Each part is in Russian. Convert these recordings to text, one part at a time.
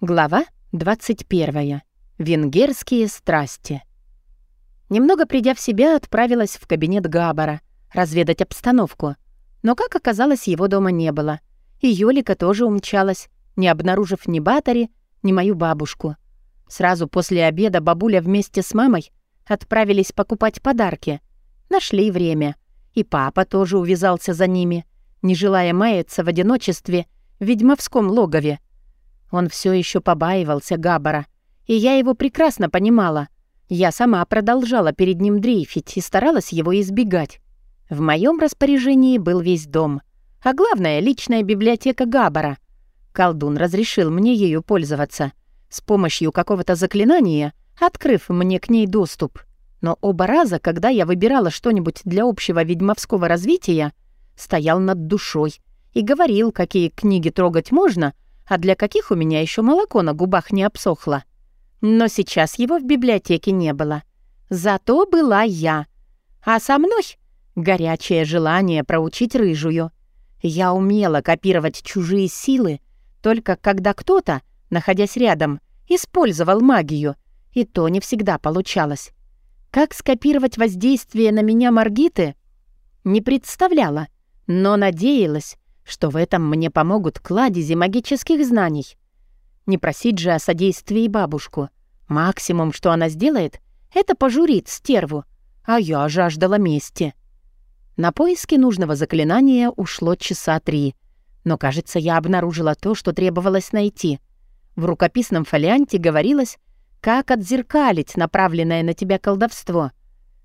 Глава 21. Венгерские страсти. Немного придя в себя, отправилась в кабинет Габара, разведать обстановку. Но, как оказалось, его дома не было. И Юлика тоже умчалась, не обнаружив ни Батари, ни мою бабушку. Сразу после обеда бабуля вместе с мамой отправились покупать подарки. Нашли время. И папа тоже увязался за ними, не желая маяться в одиночестве в ведьмовском логове. Он все еще побаивался Габара, и я его прекрасно понимала. Я сама продолжала перед ним дрейфить и старалась его избегать. В моем распоряжении был весь дом, а главное — личная библиотека Габара. Колдун разрешил мне ею пользоваться, с помощью какого-то заклинания, открыв мне к ней доступ. Но оба раза, когда я выбирала что-нибудь для общего ведьмовского развития, стоял над душой и говорил, какие книги трогать можно — а для каких у меня еще молоко на губах не обсохло. Но сейчас его в библиотеке не было. Зато была я. А со мной горячее желание проучить рыжую. Я умела копировать чужие силы, только когда кто-то, находясь рядом, использовал магию, и то не всегда получалось. Как скопировать воздействие на меня Маргиты? Не представляла, но надеялась, что в этом мне помогут кладези магических знаний. Не просить же о содействии бабушку. Максимум, что она сделает, это пожурит стерву, а я жаждала мести. На поиски нужного заклинания ушло часа три, но, кажется, я обнаружила то, что требовалось найти. В рукописном фолианте говорилось, как отзеркалить направленное на тебя колдовство.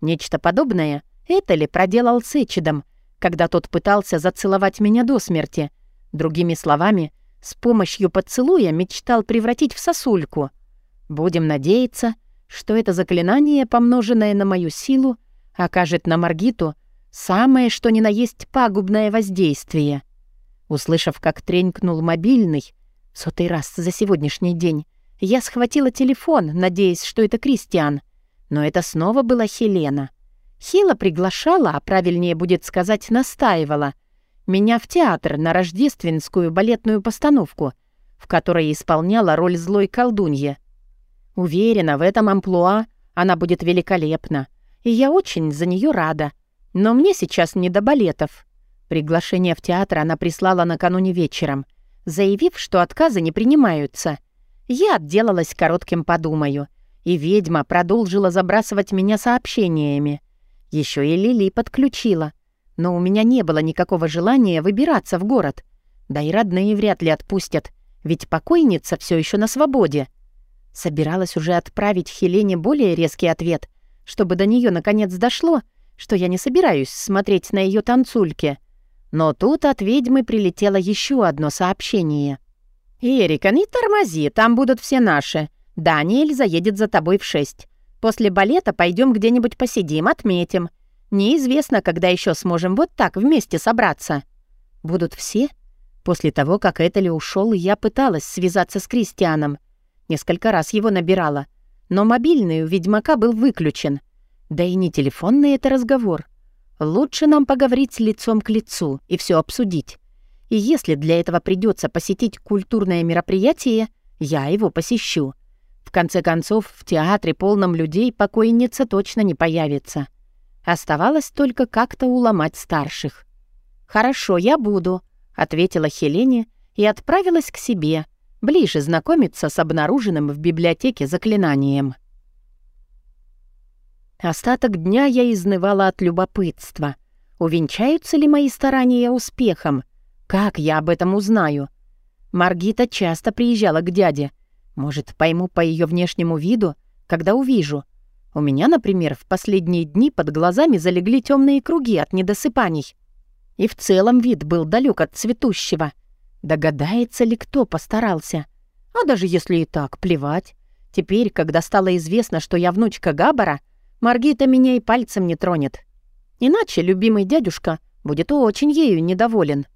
Нечто подобное это ли проделал с Эчидом, когда тот пытался зацеловать меня до смерти. Другими словами, с помощью поцелуя мечтал превратить в сосульку. Будем надеяться, что это заклинание, помноженное на мою силу, окажет на Маргиту самое что ни на есть пагубное воздействие. Услышав, как тренькнул мобильный, сотый раз за сегодняшний день, я схватила телефон, надеясь, что это Кристиан. Но это снова была Хелена. Хила приглашала, а правильнее будет сказать, настаивала, меня в театр на рождественскую балетную постановку, в которой исполняла роль злой колдуньи. Уверена, в этом амплуа она будет великолепна, и я очень за нее рада. Но мне сейчас не до балетов. Приглашение в театр она прислала накануне вечером, заявив, что отказы не принимаются. Я отделалась коротким «подумаю», и ведьма продолжила забрасывать меня сообщениями. Еще и Лили подключила. Но у меня не было никакого желания выбираться в город. Да и родные вряд ли отпустят, ведь покойница все еще на свободе. Собиралась уже отправить Хелене более резкий ответ, чтобы до нее наконец дошло, что я не собираюсь смотреть на ее танцульки. Но тут от ведьмы прилетело еще одно сообщение. «Эрика, не тормози, там будут все наши. Даниэль заедет за тобой в шесть. После балета пойдем где-нибудь посидим, отметим. Неизвестно, когда еще сможем вот так вместе собраться. Будут все? После того, как Этали ушел, я пыталась связаться с Кристианом. Несколько раз его набирала. Но мобильный у ведьмака был выключен. Да и не телефонный это разговор. Лучше нам поговорить лицом к лицу и все обсудить. И если для этого придется посетить культурное мероприятие, я его посещу конце концов, в театре, полном людей, покойница точно не появится. Оставалось только как-то уломать старших. «Хорошо, я буду», — ответила Хелене и отправилась к себе, ближе знакомиться с обнаруженным в библиотеке заклинанием. Остаток дня я изнывала от любопытства. Увенчаются ли мои старания успехом? Как я об этом узнаю? Маргита часто приезжала к дяде — может, пойму по ее внешнему виду, когда увижу. У меня, например, в последние дни под глазами залегли темные круги от недосыпаний. И в целом вид был далек от цветущего. Догадается ли кто постарался? А даже если и так, плевать. Теперь, когда стало известно, что я внучка Габара, Маргита меня и пальцем не тронет. Иначе любимый дядюшка будет очень ею недоволен.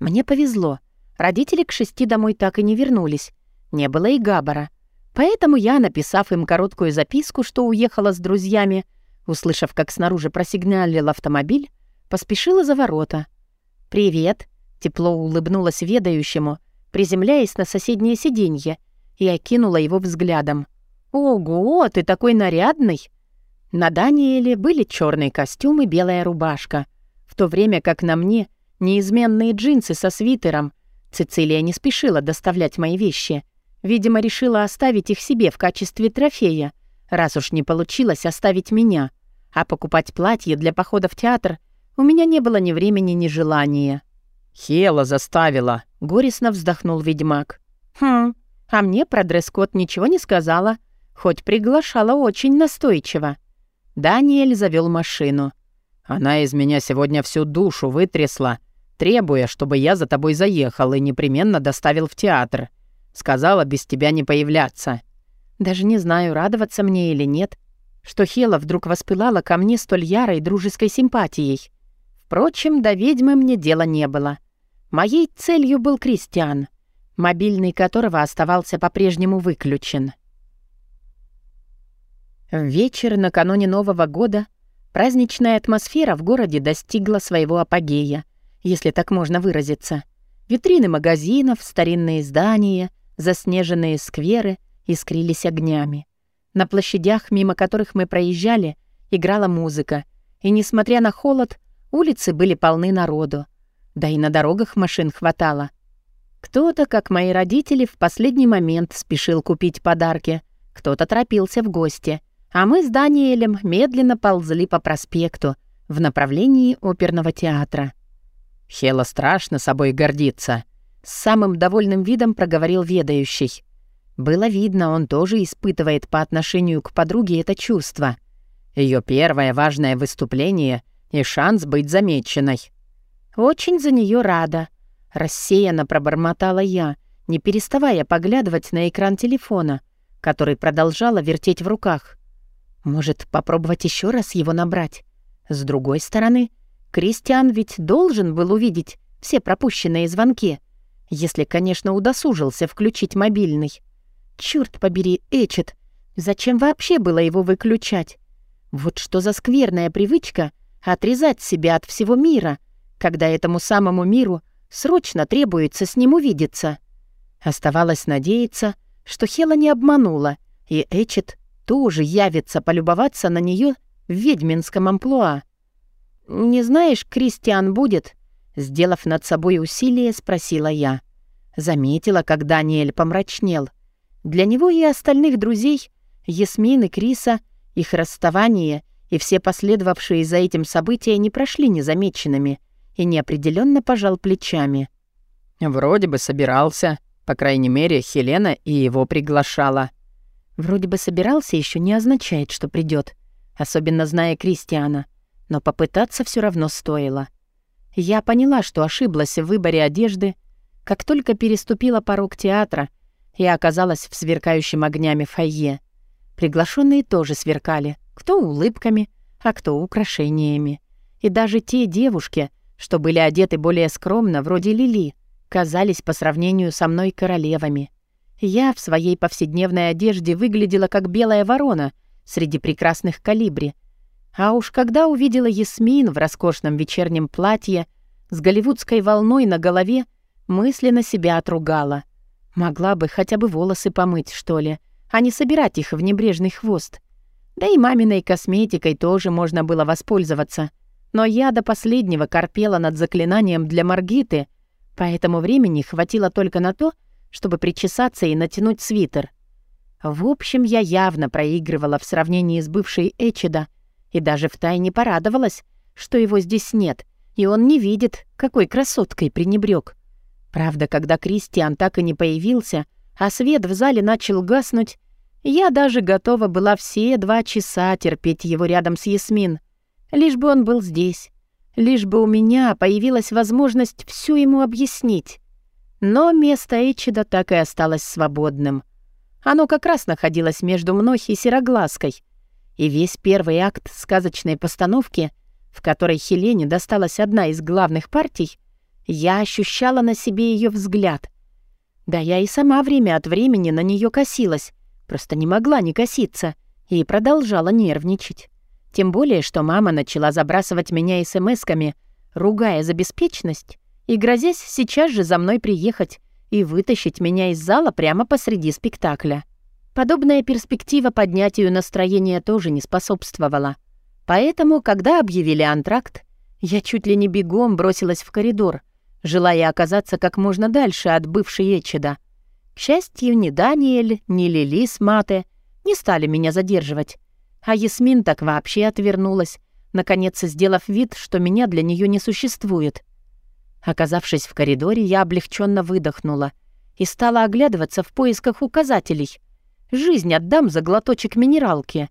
Мне повезло. Родители к шести домой так и не вернулись, не было и Габара. Поэтому я, написав им короткую записку, что уехала с друзьями, услышав, как снаружи просигналил автомобиль, поспешила за ворота. «Привет», — тепло улыбнулась ведающему, приземляясь на соседнее сиденье и окинула его взглядом. «Ого, ты такой нарядный!» На Даниэле были черный костюм и белая рубашка, в то время как на мне неизменные джинсы со свитером. Цицилия не спешила доставлять мои вещи. Видимо, решила оставить их себе в качестве трофея, раз уж не получилось оставить меня. А покупать платье для похода в театр у меня не было ни времени, ни желания. «Хела заставила», — горестно вздохнул ведьмак. «Хм, а мне про дресс-код ничего не сказала, хоть приглашала очень настойчиво». Даниэль завел машину. «Она из меня сегодня всю душу вытрясла, требуя, чтобы я за тобой заехал и непременно доставил в театр. Сказала без тебя не появляться». Даже не знаю, радоваться мне или нет, что Хела вдруг воспылала ко мне столь ярой дружеской симпатией. Впрочем, до ведьмы мне дела не было. Моей целью был Кристиан, мобильный которого оставался по-прежнему выключен. В вечер накануне Нового года праздничная атмосфера в городе достигла своего апогея, если так можно выразиться. Витрины магазинов, старинные здания, заснеженные скверы искрились огнями. На площадях, мимо которых мы проезжали, играла музыка, и, несмотря на холод, улицы были полны народу. Да и на дорогах машин хватало. Кто-то, как мои родители, в последний момент спешил купить подарки, кто-то торопился в гости — а мы с Даниэлем медленно ползли по проспекту в направлении оперного театра. «Хела страшно собой гордится», — с самым довольным видом проговорил ведающий. Было видно, он тоже испытывает по отношению к подруге это чувство. Ее первое важное выступление и шанс быть замеченной. «Очень за нее рада», — рассеянно пробормотала я, не переставая поглядывать на экран телефона, который продолжала вертеть в руках. Может, попробовать еще раз его набрать? С другой стороны, Кристиан ведь должен был увидеть все пропущенные звонки, если, конечно, удосужился включить мобильный. Черт побери, Эчет, зачем вообще было его выключать? Вот что за скверная привычка отрезать себя от всего мира, когда этому самому миру срочно требуется с ним увидеться. Оставалось надеяться, что Хела не обманула, и Эчет тоже явится полюбоваться на нее в ведьминском амплуа. «Не знаешь, Кристиан будет?» Сделав над собой усилие, спросила я. Заметила, как Даниэль помрачнел. Для него и остальных друзей, Ясмин и Криса, их расставание и все последовавшие за этим события не прошли незамеченными и неопределенно пожал плечами. «Вроде бы собирался. По крайней мере, Хелена и его приглашала». Вроде бы собирался еще не означает, что придет, особенно зная Кристиана, но попытаться все равно стоило. Я поняла, что ошиблась в выборе одежды, как только переступила порог театра и оказалась в сверкающем огнями фойе. Приглашенные тоже сверкали, кто улыбками, а кто украшениями. И даже те девушки, что были одеты более скромно, вроде Лили, казались по сравнению со мной королевами — я в своей повседневной одежде выглядела как белая ворона среди прекрасных калибри. А уж когда увидела Ясмин в роскошном вечернем платье с голливудской волной на голове, мысленно себя отругала. Могла бы хотя бы волосы помыть, что ли, а не собирать их в небрежный хвост. Да и маминой косметикой тоже можно было воспользоваться. Но я до последнего корпела над заклинанием для Маргиты, поэтому времени хватило только на то, чтобы причесаться и натянуть свитер. В общем, я явно проигрывала в сравнении с бывшей Эчеда и даже втайне порадовалась, что его здесь нет, и он не видит, какой красоткой пренебрег. Правда, когда Кристиан так и не появился, а свет в зале начал гаснуть, я даже готова была все два часа терпеть его рядом с Ясмин, лишь бы он был здесь, лишь бы у меня появилась возможность всю ему объяснить. Но место Эйчида так и осталось свободным. Оно как раз находилось между мной и Сероглазкой. И весь первый акт сказочной постановки, в которой Хелене досталась одна из главных партий, я ощущала на себе ее взгляд. Да я и сама время от времени на нее косилась, просто не могла не коситься, и продолжала нервничать. Тем более, что мама начала забрасывать меня смс-ками, ругая за беспечность, и грозясь сейчас же за мной приехать, и вытащить меня из зала прямо посреди спектакля. Подобная перспектива поднятию настроения тоже не способствовала. Поэтому, когда объявили антракт, я чуть ли не бегом бросилась в коридор, желая оказаться как можно дальше от бывшей Эчеда. К счастью, ни Даниэль, ни Лили с Мате не стали меня задерживать. А Ясмин так вообще отвернулась, наконец сделав вид, что меня для нее не существует. Оказавшись в коридоре, я облегченно выдохнула и стала оглядываться в поисках указателей. «Жизнь отдам за глоточек минералки».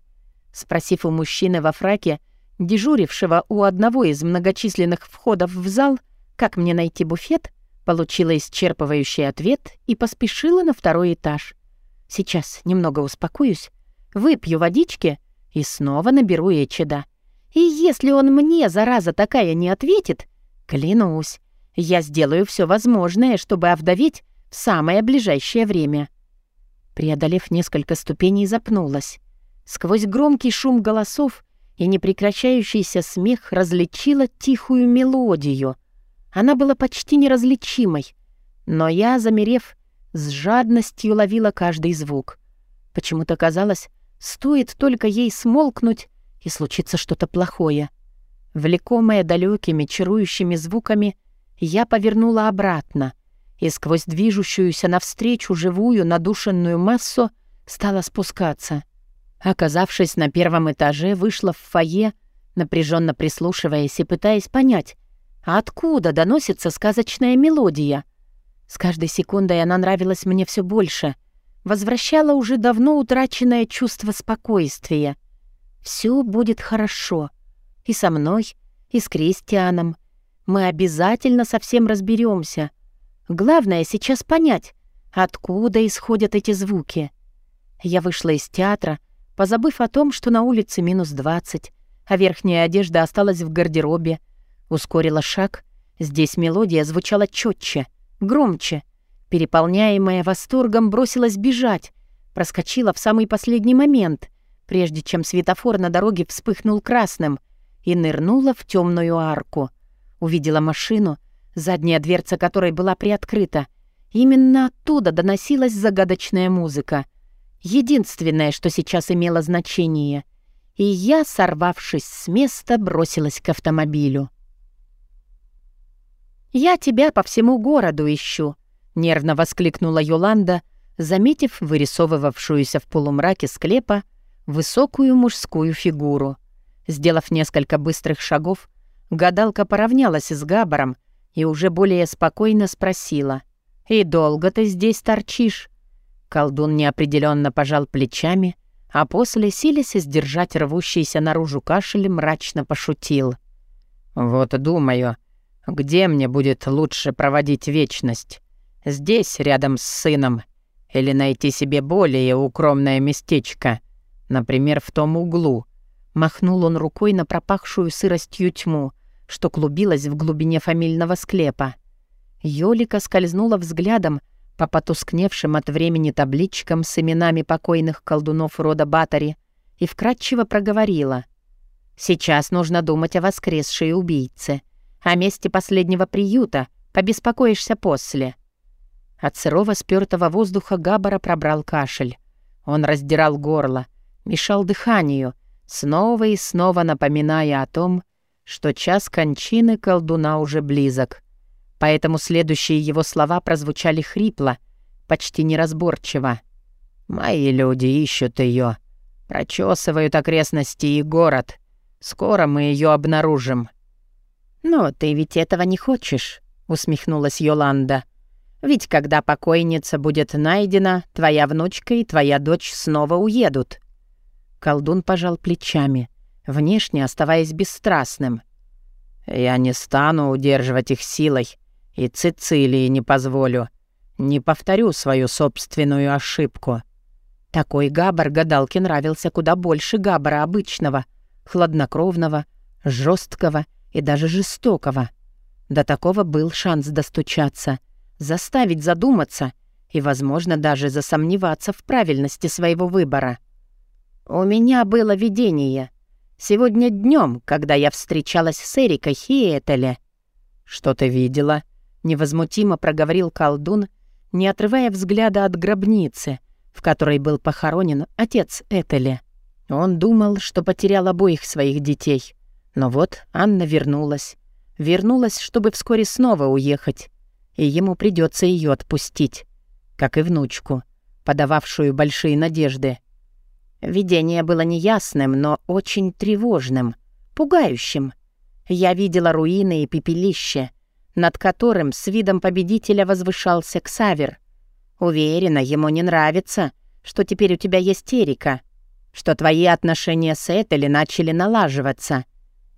Спросив у мужчины во фраке, дежурившего у одного из многочисленных входов в зал, как мне найти буфет, получила исчерпывающий ответ и поспешила на второй этаж. Сейчас немного успокоюсь, выпью водички и снова наберу Эчеда. И если он мне, зараза такая, не ответит, клянусь, я сделаю все возможное, чтобы овдоветь в самое ближайшее время. Преодолев несколько ступеней, запнулась. Сквозь громкий шум голосов и непрекращающийся смех различила тихую мелодию. Она была почти неразличимой, но я, замерев, с жадностью ловила каждый звук. Почему-то казалось, стоит только ей смолкнуть, и случится что-то плохое. Влекомая далекими чарующими звуками, я повернула обратно и сквозь движущуюся навстречу живую надушенную массу стала спускаться. Оказавшись на первом этаже, вышла в фойе, напряженно прислушиваясь и пытаясь понять, откуда доносится сказочная мелодия. С каждой секундой она нравилась мне все больше, возвращала уже давно утраченное чувство спокойствия. Все будет хорошо. И со мной, и с Кристианом. Мы обязательно совсем разберемся. Главное сейчас понять, откуда исходят эти звуки. Я вышла из театра, позабыв о том, что на улице минус двадцать, а верхняя одежда осталась в гардеробе. Ускорила шаг. Здесь мелодия звучала четче, громче. Переполняемая восторгом бросилась бежать. Проскочила в самый последний момент, прежде чем светофор на дороге вспыхнул красным, и нырнула в темную арку. Увидела машину, задняя дверца которой была приоткрыта. Именно оттуда доносилась загадочная музыка — единственное, что сейчас имело значение. И я, сорвавшись с места, бросилась к автомобилю. «Я тебя по всему городу ищу», — нервно воскликнула Йоланда, заметив вырисовывавшуюся в полумраке склепа высокую мужскую фигуру. Сделав несколько быстрых шагов, гадалка поравнялась с Габаром и уже более спокойно спросила. «И долго ты здесь торчишь?» Колдун неопределенно пожал плечами, а после, силясь сдержать рвущийся наружу кашель, мрачно пошутил. «Вот думаю, где мне будет лучше проводить вечность? Здесь, рядом с сыном, или найти себе более укромное местечко, например, в том углу?» Махнул он рукой на пропахшую сыростью тьму, что клубилась в глубине фамильного склепа. Ёлика скользнула взглядом по потускневшим от времени табличкам с именами покойных колдунов рода Батари и вкратчиво проговорила. «Сейчас нужно думать о воскресшей убийце. О месте последнего приюта побеспокоишься после». От сырого спёртого воздуха Габара пробрал кашель. Он раздирал горло, мешал дыханию, снова и снова напоминая о том, что час кончины колдуна уже близок — поэтому следующие его слова прозвучали хрипло, почти неразборчиво. «Мои люди ищут ее, прочесывают окрестности и город. Скоро мы ее обнаружим». «Но ты ведь этого не хочешь», — усмехнулась Йоланда. «Ведь когда покойница будет найдена, твоя внучка и твоя дочь снова уедут». Колдун пожал плечами, внешне оставаясь бесстрастным. «Я не стану удерживать их силой», и Цицилии не позволю. Не повторю свою собственную ошибку. Такой Габар гадалке нравился куда больше Габара обычного, хладнокровного, жесткого и даже жестокого. До такого был шанс достучаться, заставить задуматься и, возможно, даже засомневаться в правильности своего выбора. У меня было видение. Сегодня днем, когда я встречалась с Эрикой и Этеле. «Что ты видела?» невозмутимо проговорил колдун, не отрывая взгляда от гробницы, в которой был похоронен отец Этели. Он думал, что потерял обоих своих детей. Но вот Анна вернулась. Вернулась, чтобы вскоре снова уехать. И ему придется ее отпустить. Как и внучку, подававшую большие надежды. Видение было неясным, но очень тревожным, пугающим. Я видела руины и пепелище, над которым с видом победителя возвышался Ксавер. Уверена, ему не нравится, что теперь у тебя есть Эрика, что твои отношения с Этели начали налаживаться.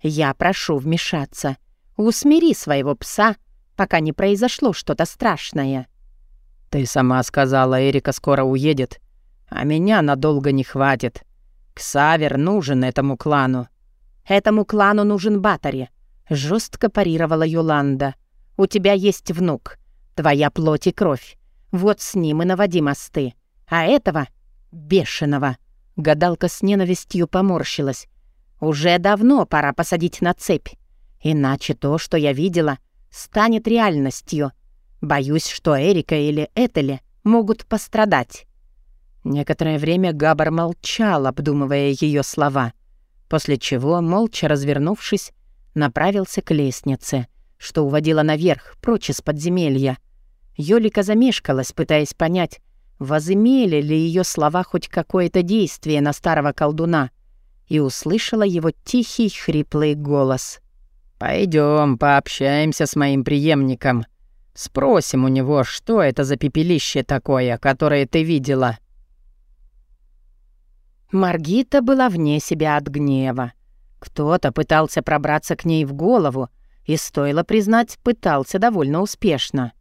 Я прошу вмешаться. Усмири своего пса, пока не произошло что-то страшное. Ты сама сказала, Эрика скоро уедет а меня надолго не хватит. Ксавер нужен этому клану». «Этому клану нужен Батари», — жестко парировала Юланда. «У тебя есть внук, твоя плоть и кровь. Вот с ним и наводи мосты. А этого — бешеного». Гадалка с ненавистью поморщилась. «Уже давно пора посадить на цепь. Иначе то, что я видела, станет реальностью. Боюсь, что Эрика или Этели могут пострадать». Некоторое время Габар молчал, обдумывая ее слова, после чего, молча развернувшись, направился к лестнице, что уводила наверх, прочь из подземелья. Ёлика замешкалась, пытаясь понять, возымели ли ее слова хоть какое-то действие на старого колдуна, и услышала его тихий, хриплый голос. Пойдем, пообщаемся с моим преемником. Спросим у него, что это за пепелище такое, которое ты видела». Маргита была вне себя от гнева. Кто-то пытался пробраться к ней в голову, и, стоило признать, пытался довольно успешно.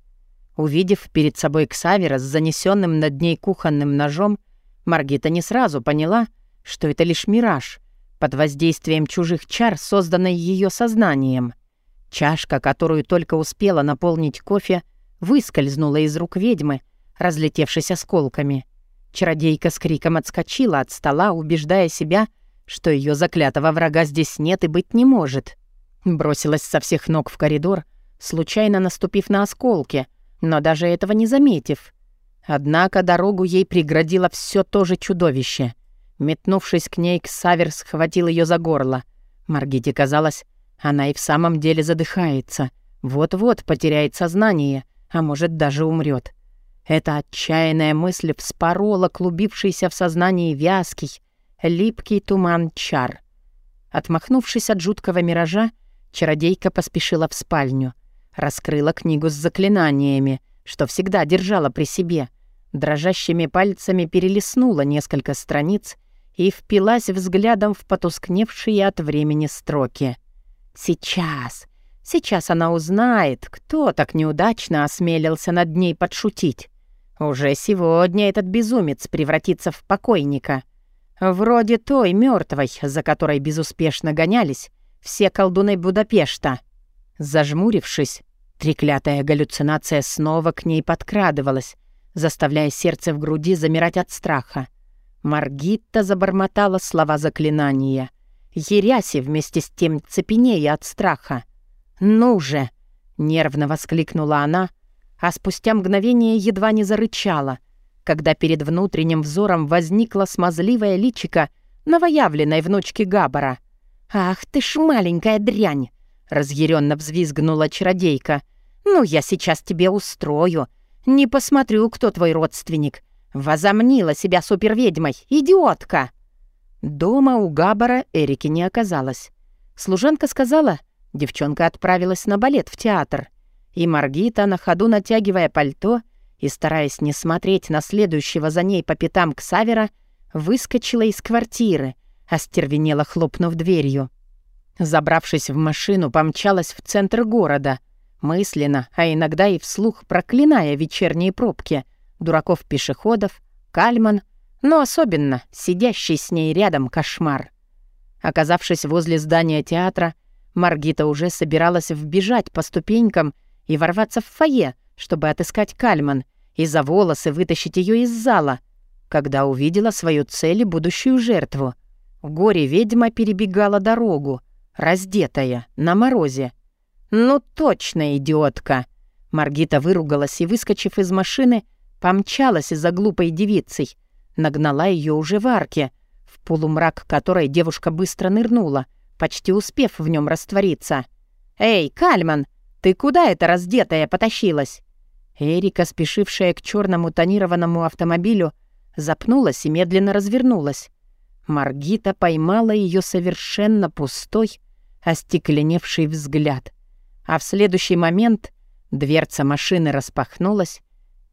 Увидев перед собой Ксавера с занесенным над ней кухонным ножом, Маргита не сразу поняла, что это лишь мираж, под воздействием чужих чар, созданной ее сознанием. Чашка, которую только успела наполнить кофе, выскользнула из рук ведьмы, разлетевшись осколками. Чародейка с криком отскочила от стола, убеждая себя, что ее заклятого врага здесь нет и быть не может. Бросилась со всех ног в коридор, случайно наступив на осколки, но даже этого не заметив. Однако дорогу ей преградило все то же чудовище. Метнувшись к ней, Ксавер схватил ее за горло. Маргите казалось, она и в самом деле задыхается. Вот-вот потеряет сознание, а может даже умрет. Эта отчаянная мысль вспорола клубившийся в сознании вязкий, липкий туман чар. Отмахнувшись от жуткого миража, чародейка поспешила в спальню, раскрыла книгу с заклинаниями, что всегда держала при себе, дрожащими пальцами перелистнула несколько страниц и впилась взглядом в потускневшие от времени строки. «Сейчас, сейчас она узнает, кто так неудачно осмелился над ней подшутить. Уже сегодня этот безумец превратится в покойника. Вроде той мертвой, за которой безуспешно гонялись все колдуны Будапешта. Зажмурившись, треклятая галлюцинация снова к ней подкрадывалась, заставляя сердце в груди замирать от страха. Маргитта забормотала слова заклинания. Еряси вместе с тем цепенея от страха. «Ну же!» — нервно воскликнула она — а спустя мгновение едва не зарычала, когда перед внутренним взором возникла смазливая личика новоявленной внучки Габара. «Ах ты ж маленькая дрянь!» — разъяренно взвизгнула чародейка. «Ну, я сейчас тебе устрою. Не посмотрю, кто твой родственник. Возомнила себя суперведьмой, идиотка!» Дома у Габара Эрики не оказалось. Служанка сказала, девчонка отправилась на балет в театр — и Маргита, на ходу натягивая пальто и стараясь не смотреть на следующего за ней по пятам Ксавера, выскочила из квартиры, остервенела, хлопнув дверью. Забравшись в машину, помчалась в центр города, мысленно, а иногда и вслух проклиная вечерние пробки, дураков-пешеходов, кальман, но особенно сидящий с ней рядом кошмар. Оказавшись возле здания театра, Маргита уже собиралась вбежать по ступенькам и ворваться в фойе, чтобы отыскать Кальман и за волосы вытащить ее из зала, когда увидела свою цель и будущую жертву. Горе-ведьма перебегала дорогу, раздетая, на морозе. «Ну точно, идиотка!» Маргита выругалась и, выскочив из машины, помчалась за глупой девицей. Нагнала ее уже в арке, в полумрак которой девушка быстро нырнула, почти успев в нем раствориться. «Эй, Кальман, ты куда это раздетая потащилась?» Эрика, спешившая к черному тонированному автомобилю, запнулась и медленно развернулась. Маргита поймала ее совершенно пустой, остекленевший взгляд. А в следующий момент дверца машины распахнулась,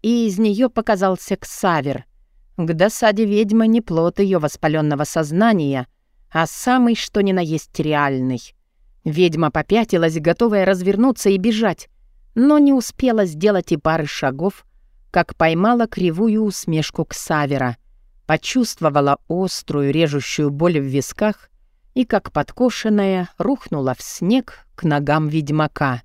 и из нее показался Ксавер. К досаде ведьмы не плод ее воспаленного сознания, а самый что ни на есть реальный. Ведьма попятилась, готовая развернуться и бежать, но не успела сделать и пары шагов, как поймала кривую усмешку Ксавера, почувствовала острую режущую боль в висках и, как подкошенная, рухнула в снег к ногам ведьмака.